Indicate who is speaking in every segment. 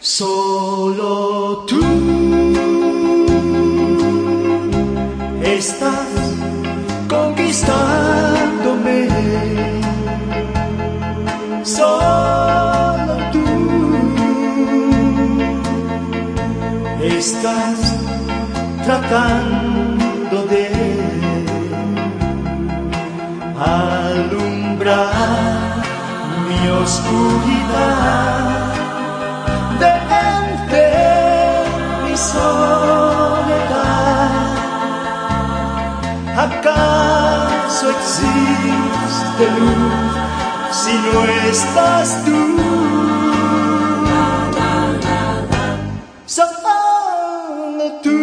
Speaker 1: Solo tú estás conquistándome. Solo tú estás tratando de alumbrar mi oscuridad. ¿Acaso existe luz si no estás tú? Solo tú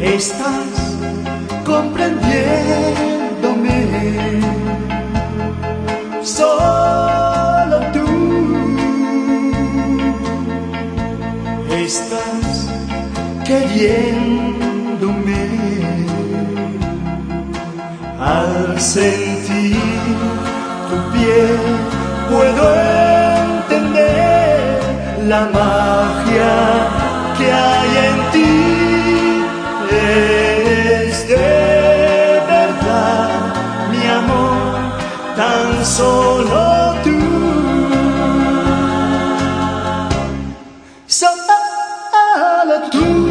Speaker 1: estás comprendiéndome. Queriéndome. Al sentir tu piel puedo entender la magia que hay en ti. Es de verdad mi amor tan solo tú. Solo tú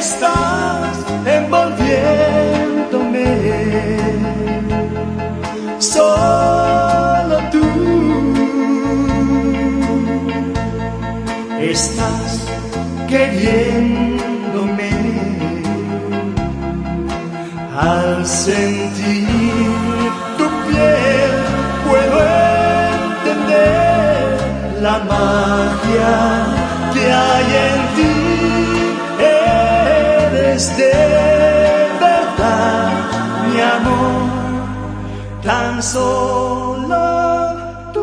Speaker 1: estás envolviéndome. Solo tú estás queriéndome al sentir tu piel puedo entender la magia que hay en ti solo tú.